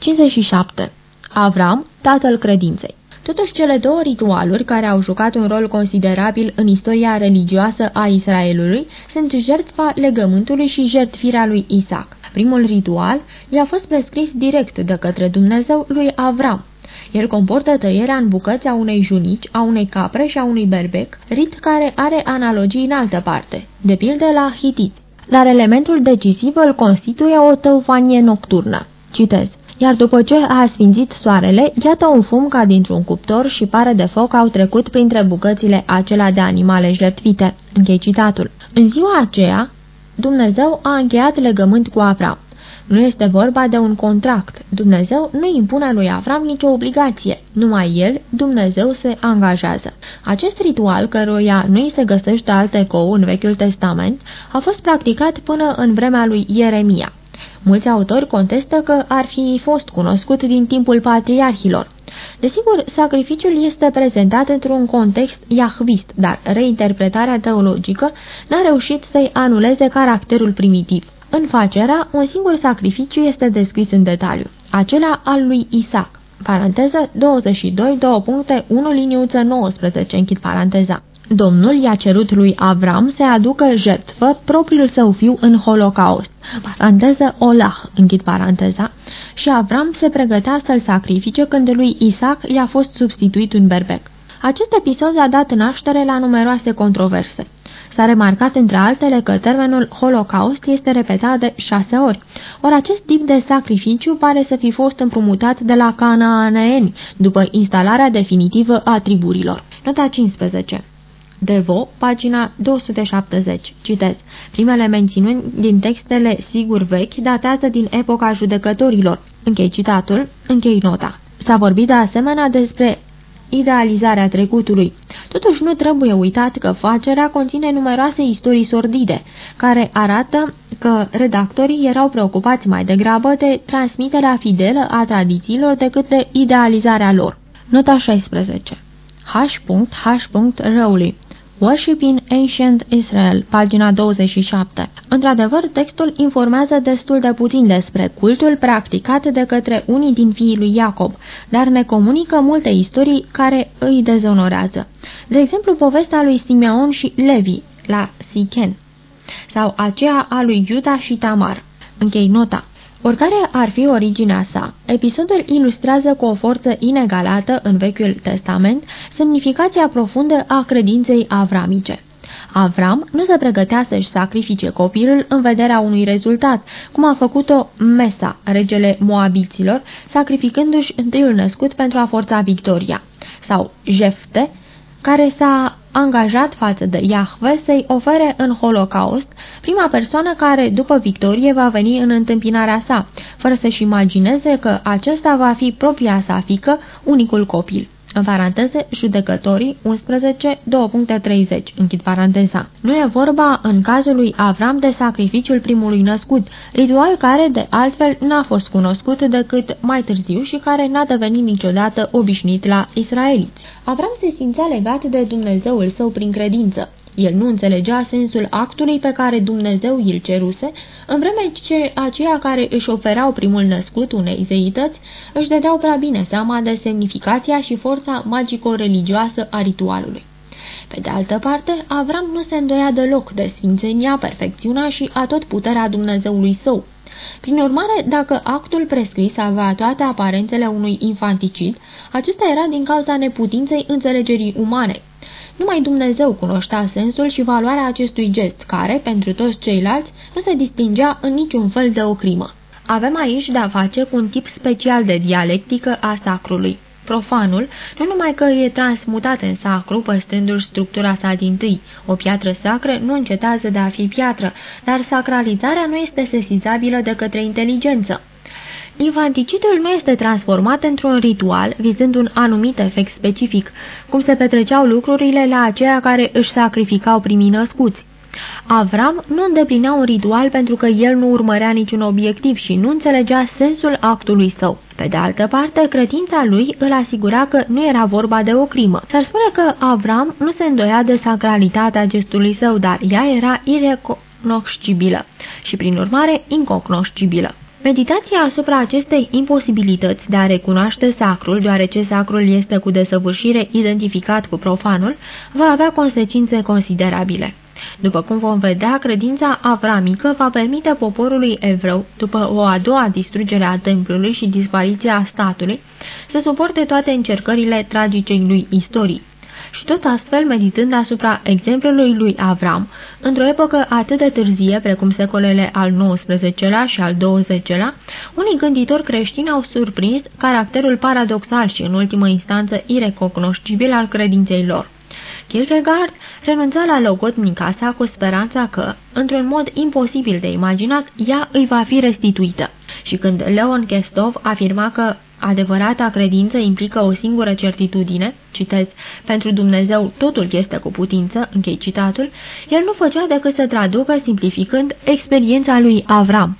57. Avram, tatăl credinței Totuși, cele două ritualuri care au jucat un rol considerabil în istoria religioasă a Israelului sunt jertfa legământului și jertfirea lui Isaac. Primul ritual i-a fost prescris direct de către Dumnezeu lui Avram. El comportă tăierea în bucăți a unei junici, a unei capre și a unui berbec, rit care are analogii în altă parte, de pildă la Hitit. Dar elementul decisiv îl constituie o tăufanie nocturnă. Citez. Iar după ce a sfințit soarele, iată un fum ca dintr-un cuptor și pare de foc au trecut printre bucățile acelea de animale jertvite. Închei citatul. În ziua aceea, Dumnezeu a încheiat legământ cu Avram. Nu este vorba de un contract. Dumnezeu nu impune lui Avram nicio obligație. Numai el, Dumnezeu, se angajează. Acest ritual, căruia nu îi se găsește alt ecou în Vechiul Testament, a fost practicat până în vremea lui Ieremia. Mulți autori contestă că ar fi fost cunoscut din timpul patriarhilor. Desigur, sacrificiul este prezentat într-un context iahvist, dar reinterpretarea teologică n-a reușit să-i anuleze caracterul primitiv. În facerea, un singur sacrificiu este descris în detaliu, acela al lui Isaac. Paranteză 22, 2 puncte, 1 liniuță 19, închid paranteza. Domnul i-a cerut lui Avram să aducă jertfă propriul său fiu în holocaust, paranteză Olah, închid paranteza, și Avram se pregătea să-l sacrifice când lui Isaac i-a fost substituit un berbec. Acest episod a dat naștere la numeroase controverse. S-a remarcat între altele că termenul holocaust este repetat de șase ori, ori acest tip de sacrificiu pare să fi fost împrumutat de la canaaneeni după instalarea definitivă a triburilor. Nota 15 Devo, pagina 270. Citez. Primele mențiuni din textele sigur vechi datează din epoca judecătorilor. Închei citatul, închei nota. S-a vorbit de asemenea despre idealizarea trecutului. Totuși nu trebuie uitat că facerea conține numeroase istorii sordide, care arată că redactorii erau preocupați mai degrabă de transmiterea fidelă a tradițiilor decât de idealizarea lor. Nota 16 H.H. Rowley Worship in Ancient Israel, pagina 27. Într-adevăr, textul informează destul de puțin despre cultul practicat de către unii din fiii lui Iacob, dar ne comunică multe istorii care îi dezonorează. De exemplu, povestea lui Simeon și Levi, la Sichen, sau aceea a lui Iuda și Tamar. Închei nota. Oricare ar fi originea sa, episodul ilustrează cu o forță inegalată în Vechiul Testament semnificația profundă a credinței avramice. Avram nu se pregătea să-și sacrifice copilul în vederea unui rezultat, cum a făcut-o Mesa, regele Moabiților, sacrificându-și întâiul născut pentru a forța victoria, sau Jefte, care s-a angajat față de Iahve să-i ofere în holocaust prima persoană care, după victorie, va veni în întâmpinarea sa, fără să-și imagineze că acesta va fi propria sa fică, unicul copil. În paranteze, judecătorii 11, 2.30, închid paranteza. Nu e vorba în cazul lui Avram de sacrificiul primului născut, ritual care de altfel n-a fost cunoscut decât mai târziu și care n-a devenit niciodată obișnuit la israeliți. Avram se simțea legat de Dumnezeul său prin credință. El nu înțelegea sensul actului pe care Dumnezeu îl ceruse, în vreme ce aceia care își oferau primul născut unei zeități își dădeau prea bine seama de semnificația și forța magico-religioasă a ritualului. Pe de altă parte, Avram nu se îndoia deloc de sfințenia, perfecțiunea și atot puterea Dumnezeului său. Prin urmare, dacă actul prescris avea toate aparențele unui infanticid, acesta era din cauza neputinței înțelegerii umane. Numai Dumnezeu cunoștea sensul și valoarea acestui gest, care, pentru toți ceilalți, nu se distingea în niciun fel de o crimă. Avem aici de-a face cu un tip special de dialectică a sacrului. Profanul, nu numai că e transmutat în sacru, păstrându-și structura sa din tâi, o piatră sacră nu încetează de a fi piatră, dar sacralizarea nu este sesizabilă de către inteligență. Infanticidul nu este transformat într-un ritual vizând un anumit efect specific, cum se petreceau lucrurile la aceia care își sacrificau primii născuți. Avram nu îndeplinea un ritual pentru că el nu urmărea niciun obiectiv și nu înțelegea sensul actului său. Pe de altă parte, credința lui îl asigura că nu era vorba de o crimă. S-ar spune că Avram nu se îndoia de sacralitatea gestului său, dar ea era irecognoscibilă și, prin urmare, incognoscibilă. Meditația asupra acestei imposibilități de a recunoaște sacrul, deoarece sacrul este cu desăvârșire identificat cu profanul, va avea consecințe considerabile. După cum vom vedea, credința avramică va permite poporului evreu, după o a doua distrugere a templului și dispariția statului, să suporte toate încercările tragicei lui istorii și tot astfel meditând asupra exemplului lui Avram, într-o epocă atât de târzie precum secolele al XIX-lea și al XX-lea, unii gânditori creștini au surprins caracterul paradoxal și, în ultimă instanță, irecognoscibil al credinței lor. Kierkegaard renunța la logotnica sa cu speranța că, într-un mod imposibil de imaginat, ea îi va fi restituită. Și când Leon Kestov afirma că adevărata credință implică o singură certitudine, citez, pentru Dumnezeu totul este cu putință, închei citatul, el nu făcea decât să traducă, simplificând, experiența lui Avram.